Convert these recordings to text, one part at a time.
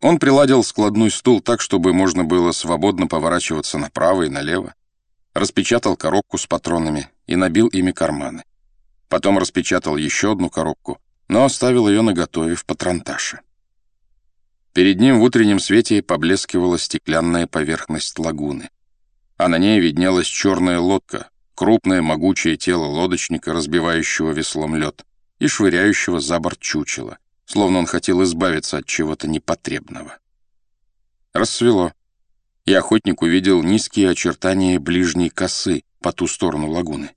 Он приладил складной стул так, чтобы можно было свободно поворачиваться направо и налево, распечатал коробку с патронами и набил ими карманы. Потом распечатал еще одну коробку, но оставил ее наготове в патронташе. Перед ним в утреннем свете поблескивала стеклянная поверхность лагуны, а на ней виднелась черная лодка, крупное могучее тело лодочника, разбивающего веслом лед и швыряющего за борт чучела, словно он хотел избавиться от чего-то непотребного. Рассвело, и охотник увидел низкие очертания ближней косы по ту сторону лагуны.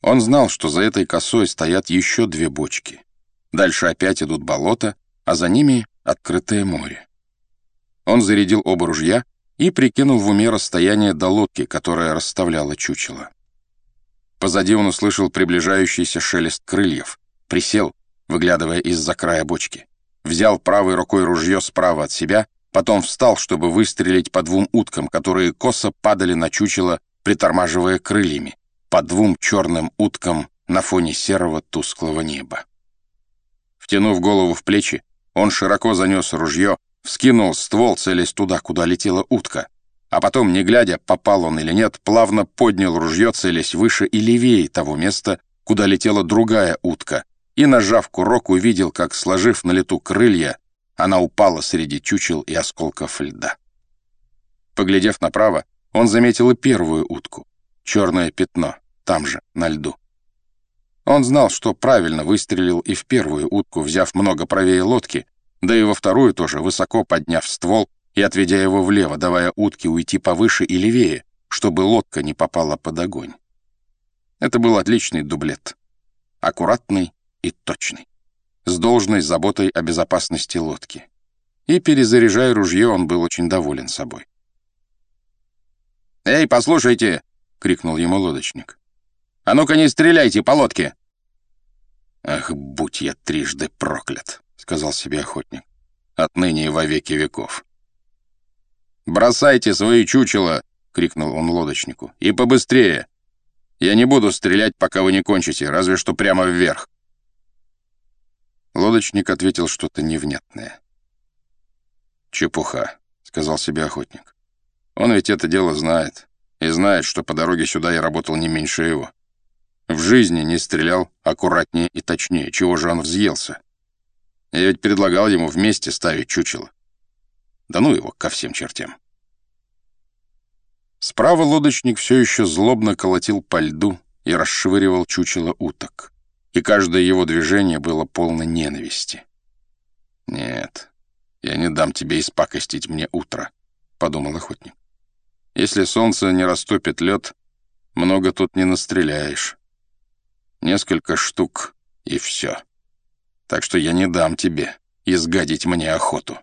Он знал, что за этой косой стоят еще две бочки. Дальше опять идут болота, а за ними открытое море. Он зарядил оба ружья и прикинул в уме расстояние до лодки, которая расставляла чучело. Позади он услышал приближающийся шелест крыльев, присел, выглядывая из-за края бочки. Взял правой рукой ружье справа от себя, потом встал, чтобы выстрелить по двум уткам, которые косо падали на чучело, притормаживая крыльями, по двум черным уткам на фоне серого тусклого неба. Втянув голову в плечи, он широко занес ружье, вскинул ствол, целясь туда, куда летела утка, а потом, не глядя, попал он или нет, плавно поднял ружье, целясь выше и левее того места, куда летела другая утка, и, нажав курок, увидел, как, сложив на лету крылья, она упала среди чучел и осколков льда. Поглядев направо, он заметил и первую утку, черное пятно, там же, на льду. Он знал, что правильно выстрелил и в первую утку, взяв много правее лодки, да и во вторую тоже, высоко подняв ствол и отведя его влево, давая утке уйти повыше и левее, чтобы лодка не попала под огонь. Это был отличный дублет. Аккуратный, и точный, с должной заботой о безопасности лодки. И, перезаряжая ружье, он был очень доволен собой. «Эй, послушайте!» — крикнул ему лодочник. «А ну-ка не стреляйте по лодке!» «Ах, будь я трижды проклят!» — сказал себе охотник. «Отныне и во веки веков». «Бросайте свои чучела!» — крикнул он лодочнику. «И побыстрее! Я не буду стрелять, пока вы не кончите, разве что прямо вверх. Лодочник ответил что-то невнятное. «Чепуха», — сказал себе охотник. «Он ведь это дело знает. И знает, что по дороге сюда я работал не меньше его. В жизни не стрелял аккуратнее и точнее. Чего же он взъелся? Я ведь предлагал ему вместе ставить чучело. Да ну его ко всем чертям». Справа лодочник все еще злобно колотил по льду и расшвыривал чучело уток и каждое его движение было полно ненависти. «Нет, я не дам тебе испакостить мне утро», — подумал охотник. «Если солнце не растопит лед, много тут не настреляешь. Несколько штук, и все. Так что я не дам тебе изгадить мне охоту.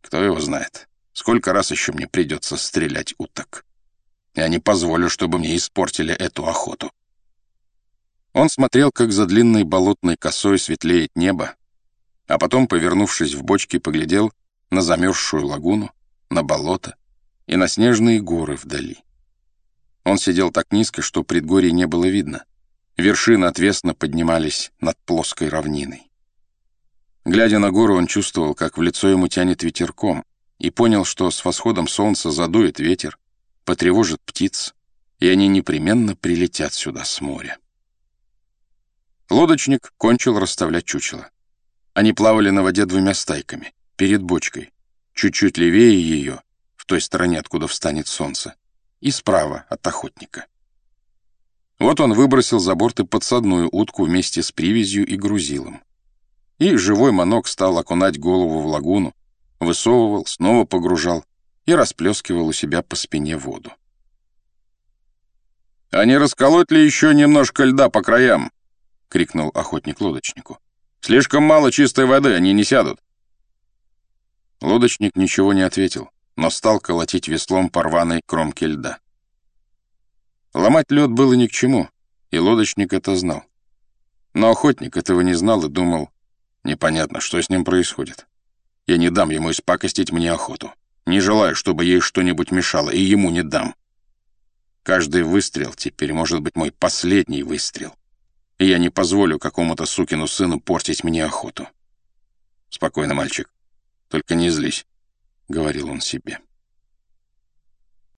Кто его знает, сколько раз еще мне придется стрелять уток. Я не позволю, чтобы мне испортили эту охоту. Он смотрел, как за длинной болотной косой светлеет небо, а потом, повернувшись в бочке, поглядел на замерзшую лагуну, на болото и на снежные горы вдали. Он сидел так низко, что предгорий не было видно. Вершины отвесно поднимались над плоской равниной. Глядя на гору, он чувствовал, как в лицо ему тянет ветерком, и понял, что с восходом солнца задует ветер, потревожит птиц, и они непременно прилетят сюда с моря. Лодочник кончил расставлять чучело. Они плавали на воде двумя стайками, перед бочкой, чуть-чуть левее ее, в той стороне, откуда встанет солнце, и справа от охотника. Вот он выбросил за борт и подсадную утку вместе с привязью и грузилом. И живой манок стал окунать голову в лагуну, высовывал, снова погружал и расплескивал у себя по спине воду. «А не расколоть ли еще немножко льда по краям?» — крикнул охотник лодочнику. «Слишком мало чистой воды, они не сядут». Лодочник ничего не ответил, но стал колотить веслом по кромке льда. Ломать лед было ни к чему, и лодочник это знал. Но охотник этого не знал и думал, непонятно, что с ним происходит. Я не дам ему испакостить мне охоту. Не желаю, чтобы ей что-нибудь мешало, и ему не дам. Каждый выстрел теперь может быть мой последний выстрел и я не позволю какому-то сукину сыну портить мне охоту. Спокойно, мальчик. Только не злись», — говорил он себе.